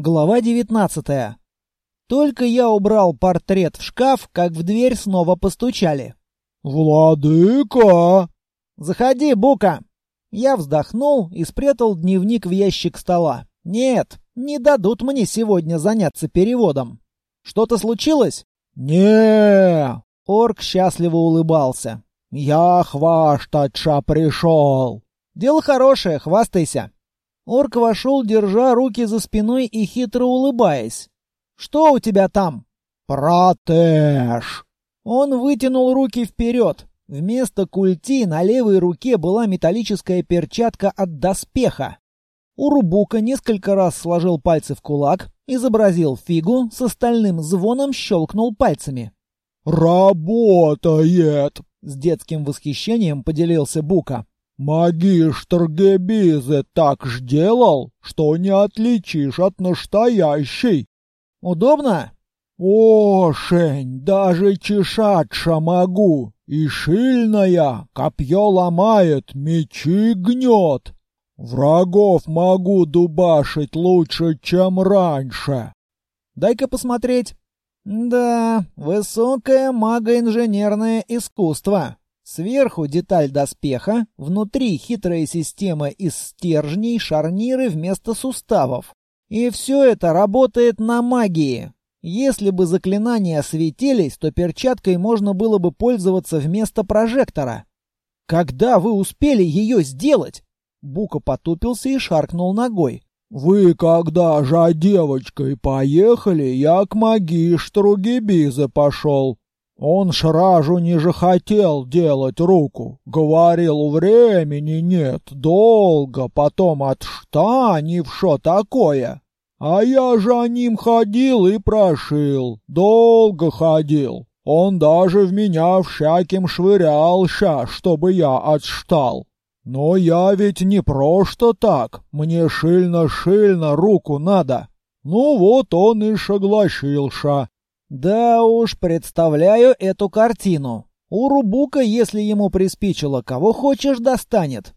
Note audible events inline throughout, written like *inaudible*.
Глава 19. Только я убрал портрет в шкаф, как в дверь снова постучали. «Владыка!» «Заходи, Бука!» Я вздохнул и спрятал дневник в ящик стола. «Нет, не дадут мне сегодня заняться переводом. Что-то случилось?» не Орк счастливо улыбался. «Я хвастаться пришел!» «Дело хорошее, хвастайся!» Орк вошел, держа руки за спиной и хитро улыбаясь. «Что у тебя там?» «Протеж!» Он вытянул руки вперед. Вместо культи на левой руке была металлическая перчатка от доспеха. Урубука несколько раз сложил пальцы в кулак, изобразил фигу, с остальным звоном щелкнул пальцами. «Работает!» — с детским восхищением поделился Бука. Магистр Гебизе так ж делал, что не отличишь от настоящей. Удобно? Ошень, даже чешатша могу. И шильная, копье ломает, мечи гнет. Врагов могу дубашить лучше, чем раньше. Дай-ка посмотреть. Да, высокое магоинженерное искусство. Сверху деталь доспеха, внутри хитрая система из стержней, шарниры вместо суставов. И все это работает на магии. Если бы заклинания светились, то перчаткой можно было бы пользоваться вместо прожектора. Когда вы успели ее сделать? Бука потупился и шаркнул ногой. «Вы когда же девочкой поехали, я к магиштру Гибизе пошел. Он шражу не же хотел делать руку. Говорил, времени нет, долго, потом от штани в шо такое. А я же о ним ходил и прошил, долго ходил. Он даже в меня всяким швырялся, чтобы я отштал. Но я ведь не просто так, мне шильно-шильно руку надо. Ну вот он и согласился. Да уж, представляю эту картину. У Рубука, если ему приспичило, кого хочешь, достанет.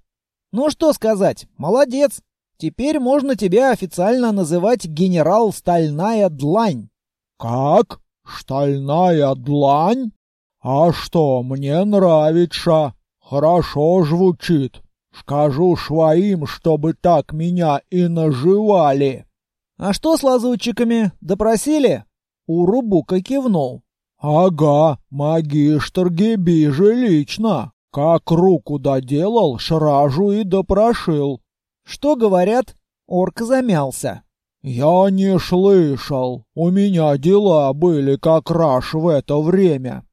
Ну что сказать, молодец. Теперь можно тебя официально называть генерал Стальная Длань. Как? Стальная Длань? А что, мне нравится. Хорошо звучит. Скажу своим, чтобы так меня и наживали. А что с лазутчиками? Допросили? Урубука кивнул. «Ага, магистр Геби же лично. Как руку доделал, шражу и допрошил». «Что говорят?» Орк замялся. «Я не слышал. У меня дела были как раз в это время».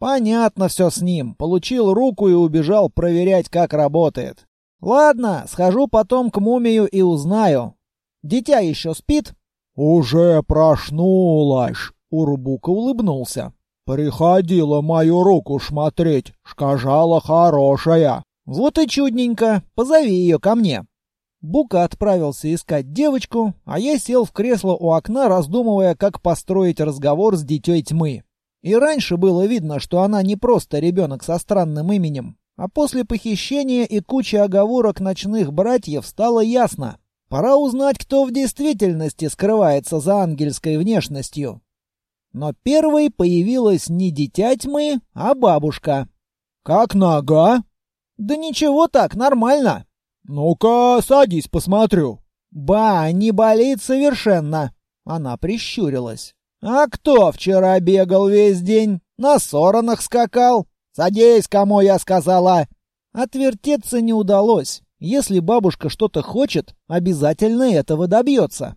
«Понятно все с ним. Получил руку и убежал проверять, как работает. Ладно, схожу потом к мумию и узнаю. Дитя еще спит?» «Уже проснулась!» — Урбука улыбнулся. «Приходила мою руку смотреть, сказала хорошая». «Вот и чудненько, позови ее ко мне». Бука отправился искать девочку, а я сел в кресло у окна, раздумывая, как построить разговор с дитей тьмы. И раньше было видно, что она не просто ребенок со странным именем, а после похищения и кучи оговорок ночных братьев стало ясно. Пора узнать, кто в действительности скрывается за ангельской внешностью. Но первой появилась не дитя тьмы, а бабушка. «Как нога?» «Да ничего так, нормально». «Ну-ка, садись, посмотрю». «Ба, не болит совершенно». Она прищурилась. «А кто вчера бегал весь день? На соронах скакал? Садись, кому я сказала!» Отвертеться не удалось. Если бабушка что-то хочет, обязательно этого добьется.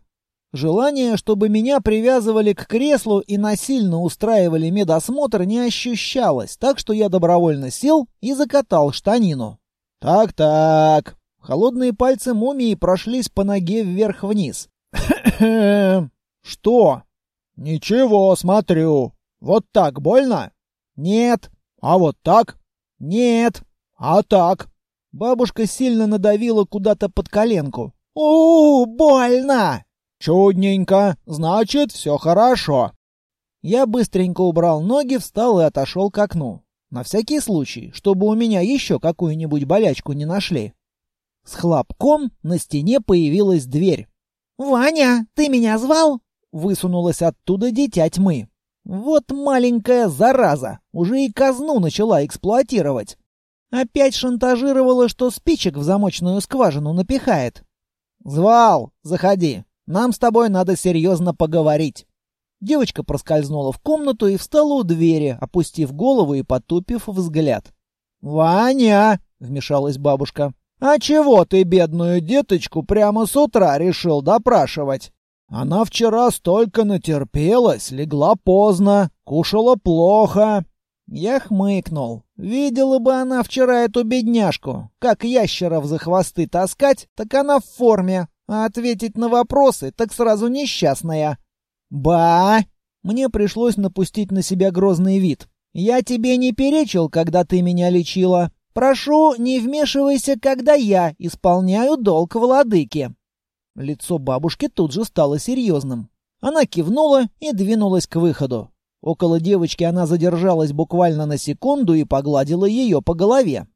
Желание, чтобы меня привязывали к креслу и насильно устраивали медосмотр, не ощущалось, так что я добровольно сел и закатал штанину. Так-так. Холодные пальцы мумии прошлись по ноге вверх-вниз. *coughs* Что? Ничего, смотрю. Вот так больно? Нет. А вот так? Нет. А так? Бабушка сильно надавила куда-то под коленку. у, больно!» «Чудненько. Значит, все хорошо». Я быстренько убрал ноги, встал и отошел к окну. На всякий случай, чтобы у меня еще какую-нибудь болячку не нашли. С хлопком на стене появилась дверь. «Ваня, ты меня звал?» Высунулась оттуда дитя тьмы. Вот маленькая зараза, уже и казну начала эксплуатировать. Опять шантажировала, что спичек в замочную скважину напихает. «Звал, заходи. Нам с тобой надо серьезно поговорить». Девочка проскользнула в комнату и встала у двери, опустив голову и потупив взгляд. «Ваня!» — вмешалась бабушка. «А чего ты бедную деточку прямо с утра решил допрашивать?» Она вчера столько натерпелась, легла поздно, кушала плохо. Я хмыкнул. Видела бы она вчера эту бедняжку. Как ящеров за хвосты таскать, так она в форме. А ответить на вопросы, так сразу несчастная. «Ба!» Мне пришлось напустить на себя грозный вид. «Я тебе не перечил, когда ты меня лечила. Прошу, не вмешивайся, когда я исполняю долг владыки». Лицо бабушки тут же стало серьезным. Она кивнула и двинулась к выходу. Около девочки она задержалась буквально на секунду и погладила ее по голове.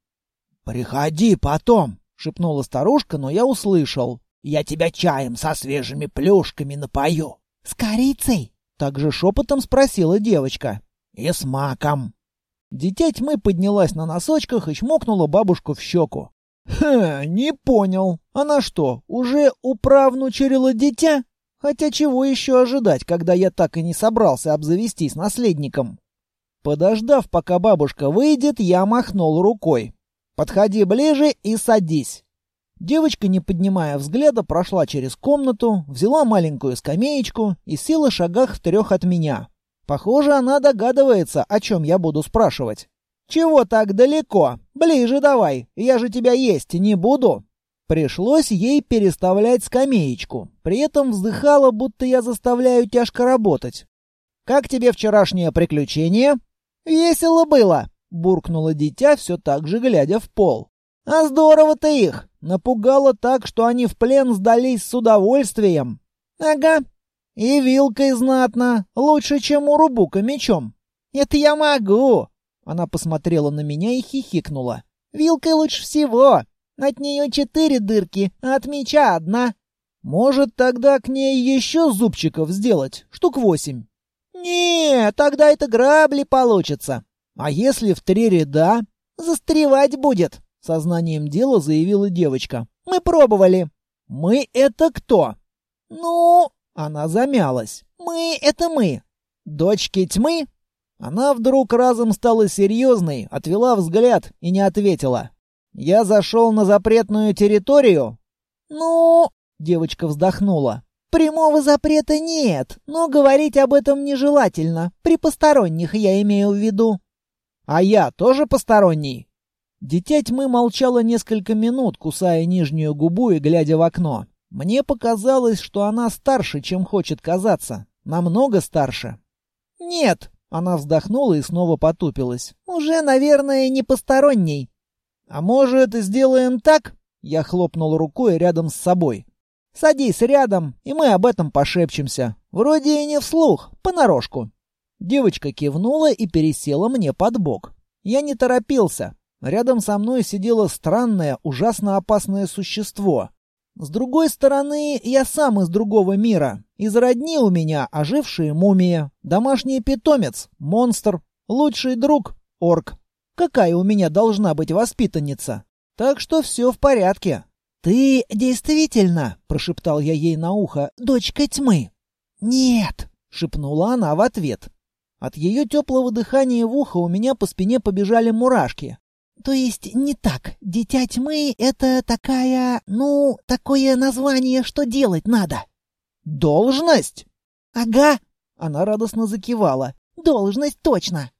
«Приходи потом», — шепнула старушка, но я услышал. «Я тебя чаем со свежими плюшками напою». «С корицей?» — также шепотом спросила девочка. «И с маком». Дитя тьмы поднялась на носочках и чмокнула бабушку в щеку. «Ха, не понял. Она что, уже управнучерила дитя? Хотя чего еще ожидать, когда я так и не собрался обзавестись наследником?» Подождав, пока бабушка выйдет, я махнул рукой. «Подходи ближе и садись». Девочка, не поднимая взгляда, прошла через комнату, взяла маленькую скамеечку и села шагах в трех от меня. Похоже, она догадывается, о чем я буду спрашивать. «Чего так далеко? Ближе давай, я же тебя есть не буду». Пришлось ей переставлять скамеечку. При этом вздыхала, будто я заставляю тяжко работать. «Как тебе вчерашнее приключение?» «Весело было», — буркнуло дитя, все так же глядя в пол. «А здорово ты их! Напугало так, что они в плен сдались с удовольствием». «Ага. И вилкой знатно. Лучше, чем у Рубука мечом». «Это я могу!» Она посмотрела на меня и хихикнула. «Вилкой лучше всего. От нее четыре дырки, а от меча одна». «Может, тогда к ней еще зубчиков сделать? Штук восемь?» «Не, тогда это грабли получится. А если в три ряда?» «Застревать будет», — сознанием дела заявила девочка. «Мы пробовали». «Мы — это кто?» «Ну...» — она замялась. «Мы — это мы». «Дочки тьмы?» Она вдруг разом стала серьезной, отвела взгляд и не ответила. «Я зашел на запретную территорию?» «Ну...» — девочка вздохнула. «Прямого запрета нет, но говорить об этом нежелательно. При посторонних я имею в виду». «А я тоже посторонний?» Дитя тьмы молчала несколько минут, кусая нижнюю губу и глядя в окно. Мне показалось, что она старше, чем хочет казаться. Намного старше. «Нет», она вздохнула и снова потупилась. «Уже, наверное, не посторонний». «А может, сделаем так?» Я хлопнул рукой рядом с собой. «Садись рядом, и мы об этом пошепчемся. Вроде и не вслух, понарошку». Девочка кивнула и пересела мне под бок. Я не торопился. Рядом со мной сидело странное, ужасно опасное существо. С другой стороны, я сам из другого мира. Из родни у меня ожившие мумии, домашний питомец, монстр, лучший друг, орк. Какая у меня должна быть воспитанница? Так что все в порядке. «Ты действительно, — прошептал я ей на ухо, — дочка тьмы?» «Нет», — шепнула она в ответ. От ее теплого дыхания в ухо у меня по спине побежали мурашки. То есть не так. Дитя тьмы — это такая... Ну, такое название, что делать надо. Должность? Ага. Она радостно закивала. Должность точно.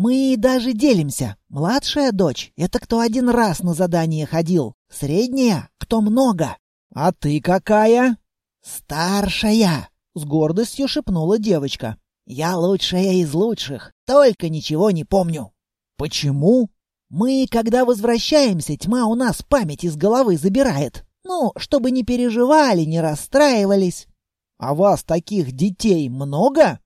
Мы даже делимся. Младшая дочь — это кто один раз на задание ходил. Средняя — кто много. А ты какая? Старшая. С гордостью шепнула девочка. Я лучшая из лучших, только ничего не помню. Почему? Мы, когда возвращаемся, тьма у нас память из головы забирает. Ну, чтобы не переживали, не расстраивались. А вас таких детей много?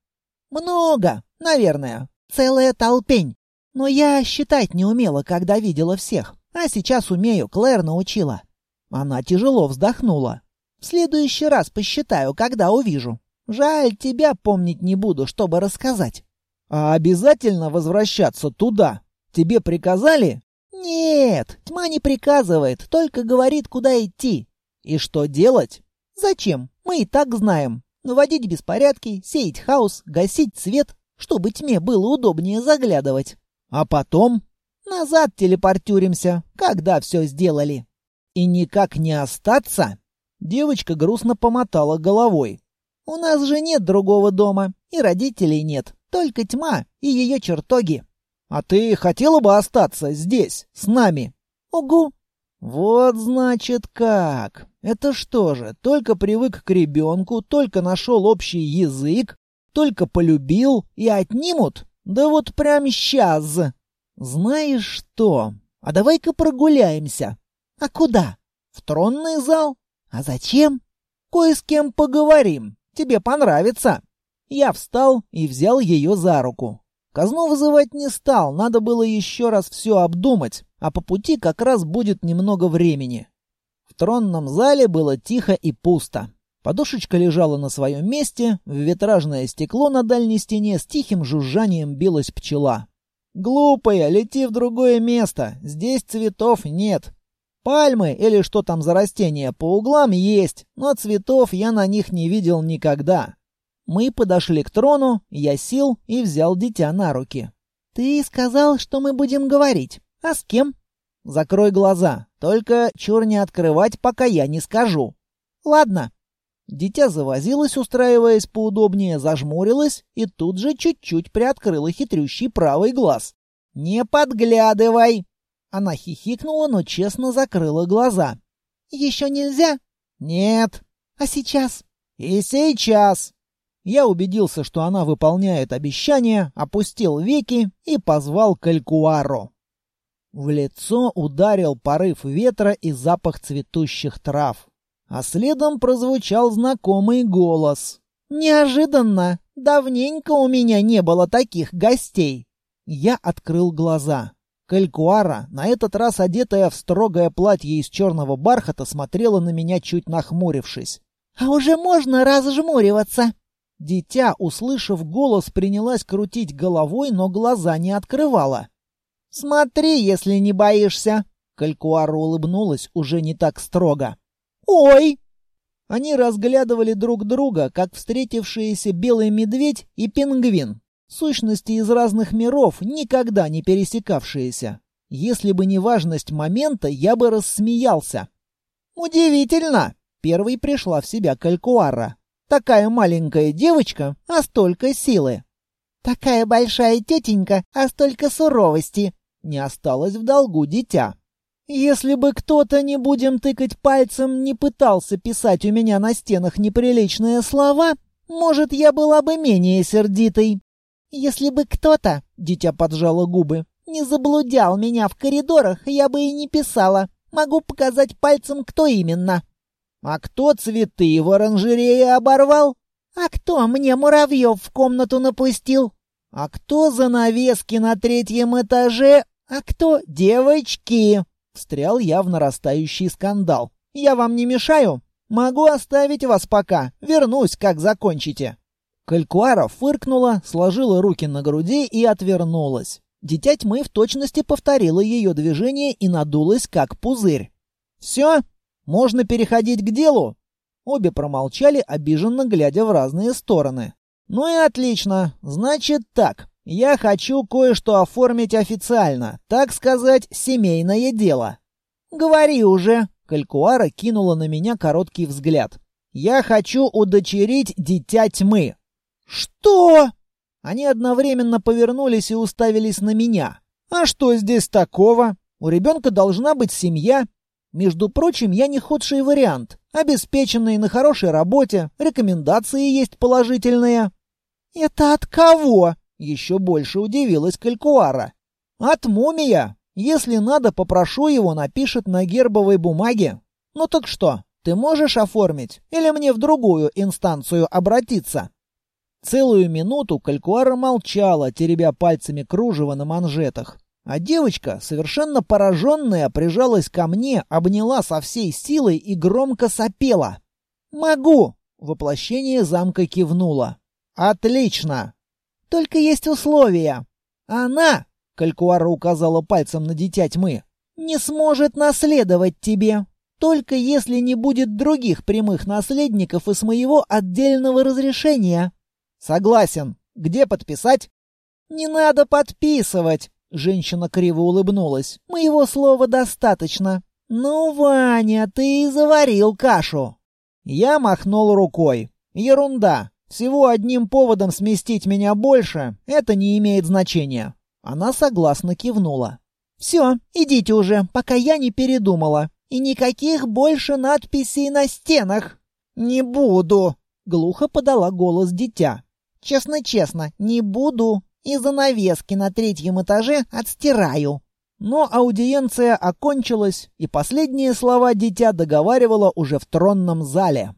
Много, наверное. Целая толпень. Но я считать не умела, когда видела всех. А сейчас умею, Клэр научила. Она тяжело вздохнула. В следующий раз посчитаю, когда увижу. Жаль, тебя помнить не буду, чтобы рассказать. А обязательно возвращаться туда? Тебе приказали? Нет, тьма не приказывает, только говорит, куда идти. И что делать? Зачем? Мы и так знаем. Наводить беспорядки, сеять хаос, гасить свет, чтобы тьме было удобнее заглядывать. А потом назад телепортируемся, когда все сделали. И никак не остаться? Девочка грустно помотала головой. У нас же нет другого дома, и родителей нет, только тьма и ее чертоги. А ты хотела бы остаться здесь, с нами? Угу. Вот значит как. Это что же, только привык к ребенку, только нашел общий язык, только полюбил и отнимут? Да вот прям сейчас. Знаешь что? А давай-ка прогуляемся. А куда? В тронный зал? А зачем? Кое с кем поговорим. Тебе понравится. Я встал и взял ее за руку. Казну вызывать не стал, надо было еще раз все обдумать, а по пути как раз будет немного времени. В тронном зале было тихо и пусто. Подушечка лежала на своем месте, в витражное стекло на дальней стене с тихим жужжанием билась пчела. «Глупая, лети в другое место, здесь цветов нет. Пальмы или что там за растения по углам есть, но цветов я на них не видел никогда. Мы подошли к трону, я сел и взял дитя на руки. «Ты сказал, что мы будем говорить. А с кем?» «Закрой глаза. Только чур не открывать, пока я не скажу». «Ладно». Дитя завозилось, устраиваясь поудобнее, зажмурилось и тут же чуть-чуть приоткрыло хитрющий правый глаз. «Не подглядывай!» Она хихикнула, но честно закрыла глаза. «Еще нельзя?» «Нет». «А сейчас?» «И сейчас!» Я убедился, что она выполняет обещание, опустил веки и позвал Калькуаро. В лицо ударил порыв ветра и запах цветущих трав. А следом прозвучал знакомый голос. «Неожиданно! Давненько у меня не было таких гостей!» Я открыл глаза. Калькуара, на этот раз одетая в строгое платье из черного бархата, смотрела на меня, чуть нахмурившись. «А уже можно разжмуриваться!» Дитя, услышав голос, принялась крутить головой, но глаза не открывала. «Смотри, если не боишься!» Калькуара улыбнулась уже не так строго. «Ой!» Они разглядывали друг друга, как встретившиеся белый медведь и пингвин. Сущности из разных миров, никогда не пересекавшиеся. Если бы не важность момента, я бы рассмеялся. «Удивительно!» — первой пришла в себя Калькуара. Такая маленькая девочка, а столько силы. Такая большая тетенька, а столько суровости. Не осталось в долгу дитя. Если бы кто-то, не будем тыкать пальцем, не пытался писать у меня на стенах неприличные слова, может, я была бы менее сердитой. Если бы кто-то, дитя поджало губы, не заблудял меня в коридорах, я бы и не писала. Могу показать пальцем, кто именно. А кто цветы в оранжерее оборвал? А кто мне муравьев в комнату напустил? А кто занавески на третьем этаже? А кто девочки? Встрял я в нарастающий скандал. Я вам не мешаю? Могу оставить вас пока. Вернусь, как закончите. Калькуара фыркнула, сложила руки на груди и отвернулась. Дитя тьмы в точности повторила ее движение и надулась, как пузырь. «Все?» Можно переходить к делу?» Обе промолчали, обиженно глядя в разные стороны. «Ну и отлично. Значит так. Я хочу кое-что оформить официально. Так сказать, семейное дело». «Говори уже!» Калькуара кинула на меня короткий взгляд. «Я хочу удочерить дитя тьмы». «Что?» Они одновременно повернулись и уставились на меня. «А что здесь такого? У ребенка должна быть семья, между прочим, я не худший вариант. Обеспеченный на хорошей работе, рекомендации есть положительные. «Это от кого?» — еще больше удивилась Калькуара. «От мумия. Если надо, попрошу его, напишет на гербовой бумаге. Ну так что, ты можешь оформить? Или мне в другую инстанцию обратиться?» Целую минуту Калькуара молчала, теребя пальцами кружево на манжетах. А девочка, совершенно пораженная, прижалась ко мне, обняла со всей силой и громко сопела. «Могу!» — воплощение замка кивнуло. «Отлично! Только есть условия. Она, — Калькуара указала пальцем на дитя тьмы, — не сможет наследовать тебе, только если не будет других прямых наследников и с моего отдельного разрешения». «Согласен. Где подписать?» «Не надо подписывать!» — женщина криво улыбнулась. «Моего слова достаточно. Ну, Ваня, ты заварил кашу!» Я махнул рукой. «Ерунда. Всего одним поводом сместить меня больше — это не имеет значения». Она согласно кивнула. «Все, идите уже, пока я не передумала. И никаких больше надписей на стенах». «Не буду», — глухо подала голос дитя. «Честно-честно, не буду. И занавески на третьем этаже отстираю». Но аудиенция окончилась, и последние слова дитя договаривало уже в тронном зале.